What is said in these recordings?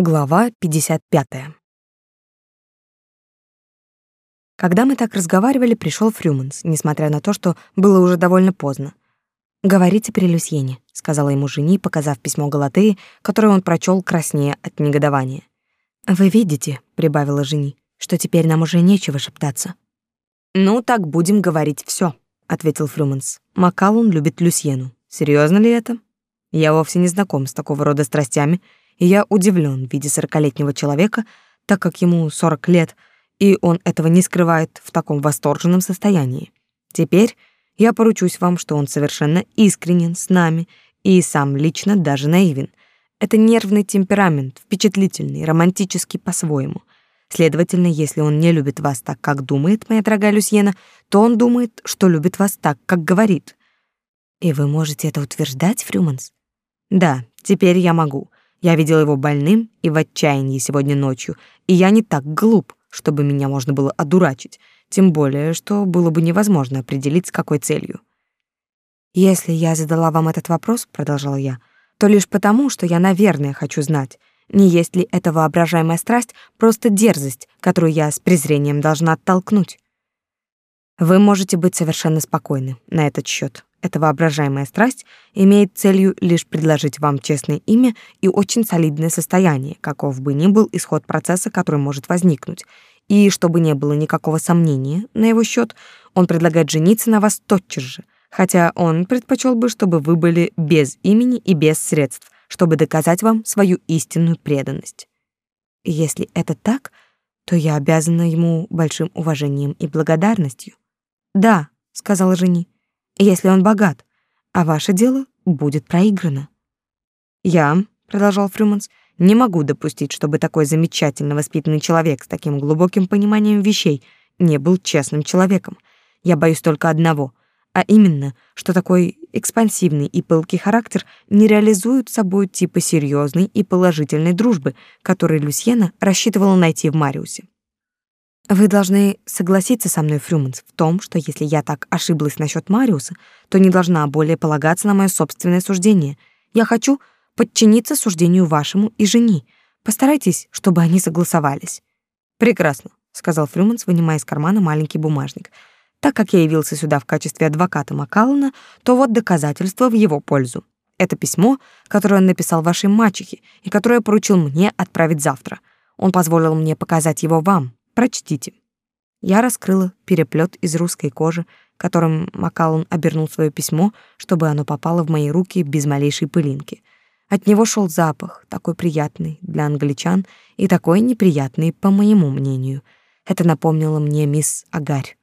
Глава 55. Когда мы так разговаривали, пришел Фрюманс, несмотря на то, что было уже довольно поздно. «Говорите при Люсьене», — сказала ему жени, показав письмо Галатеи, которое он прочел краснее от негодования. «Вы видите», — прибавила жени, — «что теперь нам уже нечего шептаться». «Ну, так будем говорить все, ответил Фрюманс. «Макалун любит Люсьену. Серьезно ли это? Я вовсе не знаком с такого рода страстями, — и я удивлен в виде сорокалетнего человека, так как ему сорок лет, и он этого не скрывает в таком восторженном состоянии. Теперь я поручусь вам, что он совершенно искренен с нами и сам лично даже наивен. Это нервный темперамент, впечатлительный, романтический по-своему. Следовательно, если он не любит вас так, как думает, моя дорогая Люсьена, то он думает, что любит вас так, как говорит. И вы можете это утверждать, Фрюманс? Да, теперь я могу. Я видел его больным и в отчаянии сегодня ночью, и я не так глуп, чтобы меня можно было одурачить, тем более, что было бы невозможно определить, с какой целью. «Если я задала вам этот вопрос, — продолжал я, — то лишь потому, что я, наверное, хочу знать, не есть ли эта воображаемая страсть просто дерзость, которую я с презрением должна оттолкнуть. Вы можете быть совершенно спокойны на этот счет. Эта воображаемая страсть имеет целью лишь предложить вам честное имя и очень солидное состояние, каков бы ни был исход процесса, который может возникнуть. И чтобы не было никакого сомнения на его счет, он предлагает жениться на вас тотчас же, хотя он предпочел бы, чтобы вы были без имени и без средств, чтобы доказать вам свою истинную преданность. Если это так, то я обязана ему большим уважением и благодарностью. Да, сказала жени если он богат, а ваше дело будет проиграно. Я, продолжал Фрюманс, не могу допустить, чтобы такой замечательно воспитанный человек с таким глубоким пониманием вещей не был честным человеком. Я боюсь только одного, а именно, что такой экспансивный и пылкий характер не реализует собой типа серьезной и положительной дружбы, который Люсьена рассчитывала найти в Мариусе. Вы должны согласиться со мной, Фрюманс, в том, что если я так ошиблась насчет Мариуса, то не должна более полагаться на мое собственное суждение. Я хочу подчиниться суждению вашему и жени. Постарайтесь, чтобы они согласовались. Прекрасно, сказал Фрюманс, вынимая из кармана маленький бумажник. Так как я явился сюда в качестве адвоката Макаллана, то вот доказательство в его пользу. Это письмо, которое он написал вашей мачехе и которое поручил мне отправить завтра. Он позволил мне показать его вам, Прочтите. Я раскрыла переплет из русской кожи, которым Макалон обернул свое письмо, чтобы оно попало в мои руки без малейшей пылинки. От него шел запах, такой приятный для англичан и такой неприятный, по моему мнению. Это напомнило мне мисс Агарь.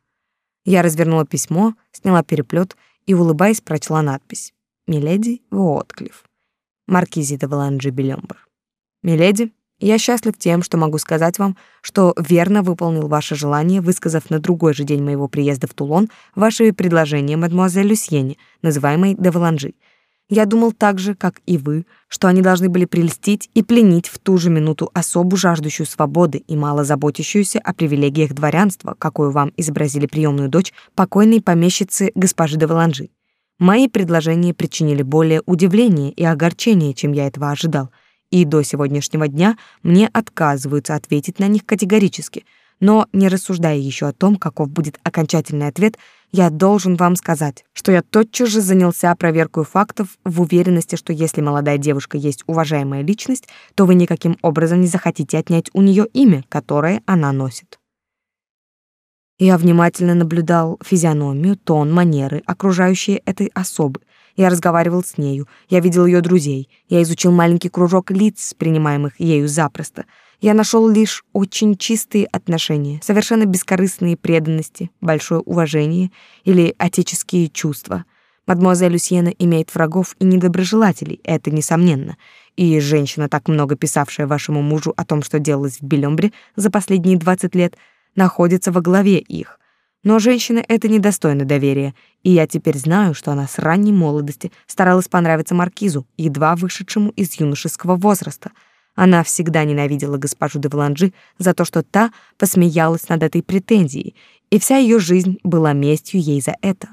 Я развернула письмо, сняла переплет и, улыбаясь, прочла надпись «Миледи Уотклифф, маркизи де Валанджи Белембр». «Миледи, я счастлив тем, что могу сказать вам, что верно выполнил ваше желание, высказав на другой же день моего приезда в Тулон ваше предложение мадемуазель Люсьене, называемой де Валанжи. Я думал так же, как и вы, что они должны были прельстить и пленить в ту же минуту особу, жаждущую свободы и мало заботящуюся о привилегиях дворянства, какую вам изобразили приемную дочь покойной помещицы госпожи де Валанжи. Мои предложения причинили более удивления и огорчения, чем я этого ожидал — и до сегодняшнего дня мне отказываются ответить на них категорически. Но, не рассуждая еще о том, каков будет окончательный ответ, я должен вам сказать, что я тотчас же занялся проверкой фактов в уверенности, что если молодая девушка есть уважаемая личность, то вы никаким образом не захотите отнять у нее имя, которое она носит. Я внимательно наблюдал физиономию, тон, манеры, окружающие этой особы, я разговаривал с нею, я видел ее друзей, я изучил маленький кружок лиц, принимаемых ею запросто. Я нашел лишь очень чистые отношения, совершенно бескорыстные преданности, большое уважение или отеческие чувства. Мадемуазель Люсьена имеет врагов и недоброжелателей, это несомненно. И женщина, так много писавшая вашему мужу о том, что делалось в Белембре за последние 20 лет, находится во главе их. Но женщина это недостойно доверия, и я теперь знаю, что она с ранней молодости старалась понравиться маркизу, едва вышедшему из юношеского возраста. Она всегда ненавидела госпожу де Валанжи за то, что та посмеялась над этой претензией, и вся ее жизнь была местью ей за это.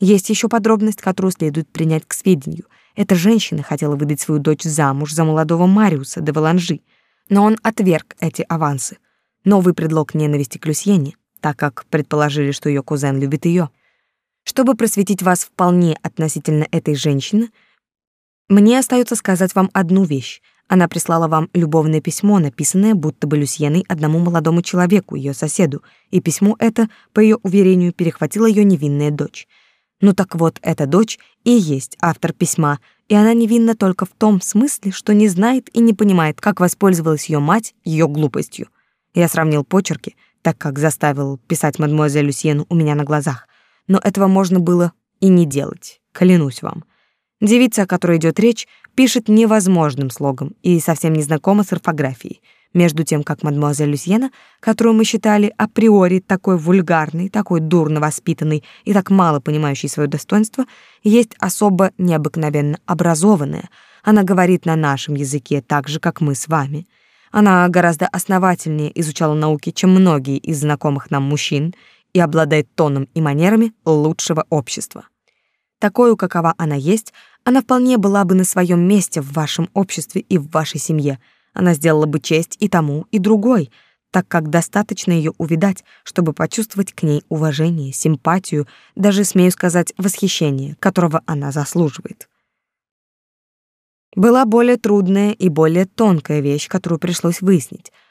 Есть еще подробность, которую следует принять к сведению. Эта женщина хотела выдать свою дочь замуж за молодого Мариуса де Валанжи, Но он отверг эти авансы. Новый предлог ненависти к Люсьене, так как предположили, что ее кузен любит ее. Чтобы просветить вас вполне относительно этой женщины, мне остается сказать вам одну вещь. Она прислала вам любовное письмо, написанное будто бы Люсьеной одному молодому человеку, ее соседу, и письмо это, по ее уверению, перехватила ее невинная дочь. Ну так вот, эта дочь и есть автор письма, и она невинна только в том смысле, что не знает и не понимает, как воспользовалась ее мать ее глупостью. Я сравнил почерки, так как заставил писать мадемуазель Люсьену у меня на глазах. Но этого можно было и не делать, клянусь вам. Девица, о которой идет речь, пишет невозможным слогом и совсем не знакома с орфографией, между тем как мадемуазель Люсьена, которую мы считали априори такой вульгарной, такой дурно воспитанной и так мало понимающей свое достоинство, есть особо необыкновенно образованная. Она говорит на нашем языке так же, как мы с вами. Она гораздо основательнее изучала науки, чем многие из знакомых нам мужчин, и обладает тоном и манерами лучшего общества. Такою, какова она есть, она вполне была бы на своем месте в вашем обществе и в вашей семье. Она сделала бы честь и тому, и другой, так как достаточно ее увидать, чтобы почувствовать к ней уважение, симпатию, даже, смею сказать, восхищение, которого она заслуживает. Была более трудная и более тонкая вещь, которую пришлось выяснить —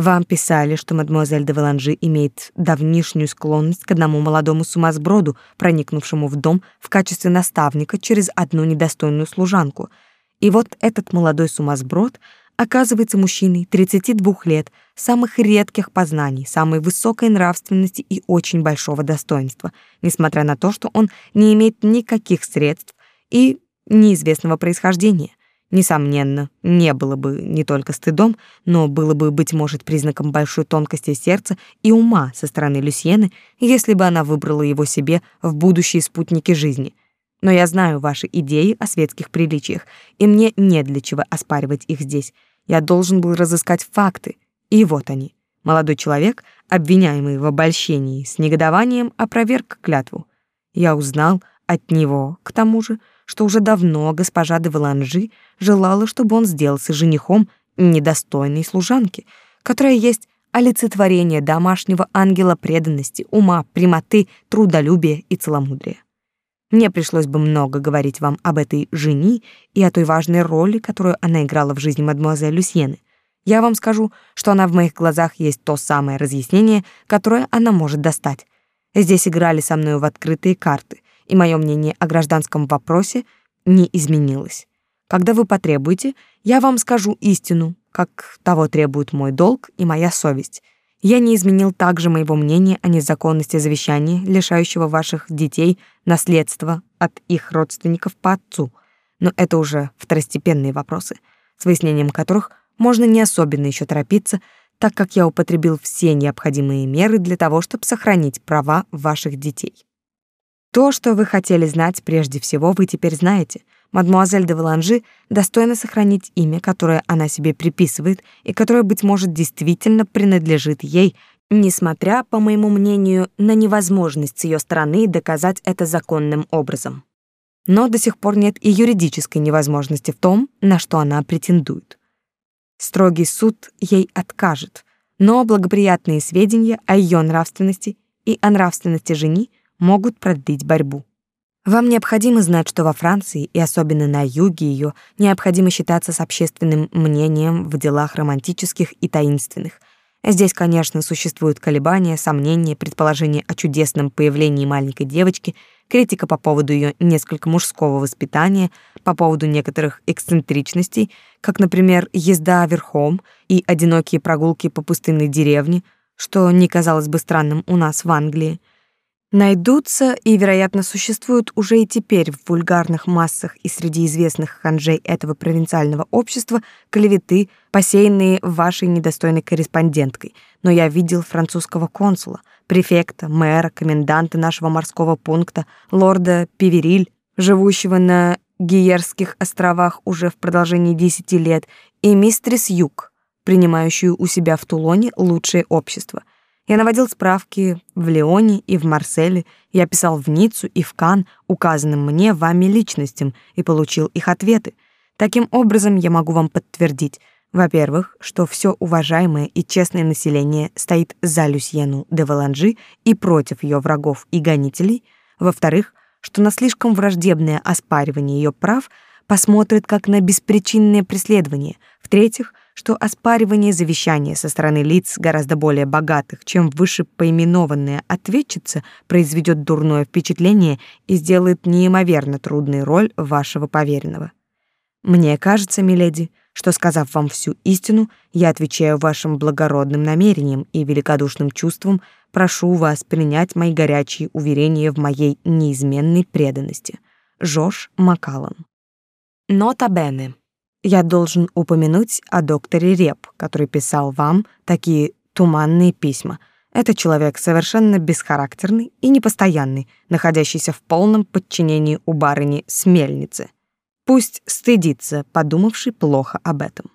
вам писали, что мадемуазель де Валанжи имеет давнишнюю склонность к одному молодому сумасброду, проникнувшему в дом в качестве наставника через одну недостойную служанку. И вот этот молодой сумасброд оказывается мужчиной 32 лет, самых редких познаний, самой высокой нравственности и очень большого достоинства, несмотря на то, что он не имеет никаких средств и неизвестного происхождения несомненно, не было бы не только стыдом, но было бы, быть может, признаком большой тонкости сердца и ума со стороны Люсьены, если бы она выбрала его себе в будущие спутники жизни. Но я знаю ваши идеи о светских приличиях, и мне не для чего оспаривать их здесь. Я должен был разыскать факты, и вот они. Молодой человек, обвиняемый в обольщении, с негодованием опроверг клятву. Я узнал от него, к тому же, что уже давно госпожа де Валанжи желала, чтобы он сделался женихом недостойной служанки, которая есть олицетворение домашнего ангела преданности, ума, прямоты, трудолюбия и целомудрия. Мне пришлось бы много говорить вам об этой жени и о той важной роли, которую она играла в жизни мадемуазель Люсьены. Я вам скажу, что она в моих глазах есть то самое разъяснение, которое она может достать. Здесь играли со мной в открытые карты — и мое мнение о гражданском вопросе не изменилось. Когда вы потребуете, я вам скажу истину, как того требует мой долг и моя совесть. Я не изменил также моего мнения о незаконности завещания, лишающего ваших детей наследства от их родственников по отцу. Но это уже второстепенные вопросы, с выяснением которых можно не особенно еще торопиться, так как я употребил все необходимые меры для того, чтобы сохранить права ваших детей. То, что вы хотели знать прежде всего, вы теперь знаете. Мадмуазель де Валанжи достойна сохранить имя, которое она себе приписывает и которое, быть может, действительно принадлежит ей, несмотря, по моему мнению, на невозможность с ее стороны доказать это законным образом. Но до сих пор нет и юридической невозможности в том, на что она претендует. Строгий суд ей откажет, но благоприятные сведения о ее нравственности и о нравственности жени – могут продлить борьбу. Вам необходимо знать, что во Франции, и особенно на юге ее, необходимо считаться с общественным мнением в делах романтических и таинственных. Здесь, конечно, существуют колебания, сомнения, предположения о чудесном появлении маленькой девочки, критика по поводу ее несколько мужского воспитания, по поводу некоторых эксцентричностей, как, например, езда верхом и одинокие прогулки по пустынной деревне, что не казалось бы странным у нас в Англии. Найдутся и, вероятно, существуют уже и теперь в вульгарных массах и среди известных ханжей этого провинциального общества клеветы, посеянные вашей недостойной корреспонденткой. Но я видел французского консула, префекта, мэра, коменданта нашего морского пункта, лорда Певериль, живущего на Гиерских островах уже в продолжении десяти лет, и мистрис Юг, принимающую у себя в Тулоне лучшее общество. Я наводил справки в Лионе и в Марселе, я писал в Ниццу и в Кан указанным мне вами личностям и получил их ответы. Таким образом, я могу вам подтвердить, Во-первых, что все уважаемое и честное население стоит за Люсьену де Валанжи и против ее врагов и гонителей. Во-вторых, что на слишком враждебное оспаривание ее прав посмотрит как на беспричинное преследование. В-третьих, что оспаривание завещания со стороны лиц гораздо более богатых, чем выше поименованная ответчица, произведет дурное впечатление и сделает неимоверно трудной роль вашего поверенного. Мне кажется, миледи, что, сказав вам всю истину, я отвечаю вашим благородным намерениям и великодушным чувствам, прошу вас принять мои горячие уверения в моей неизменной преданности. Жош Макаллан. Нота бене. Я должен упомянуть о докторе Реп, который писал вам такие туманные письма. Это человек совершенно бесхарактерный и непостоянный, находящийся в полном подчинении у барыни с мельницы. Пусть стыдится, подумавший плохо об этом.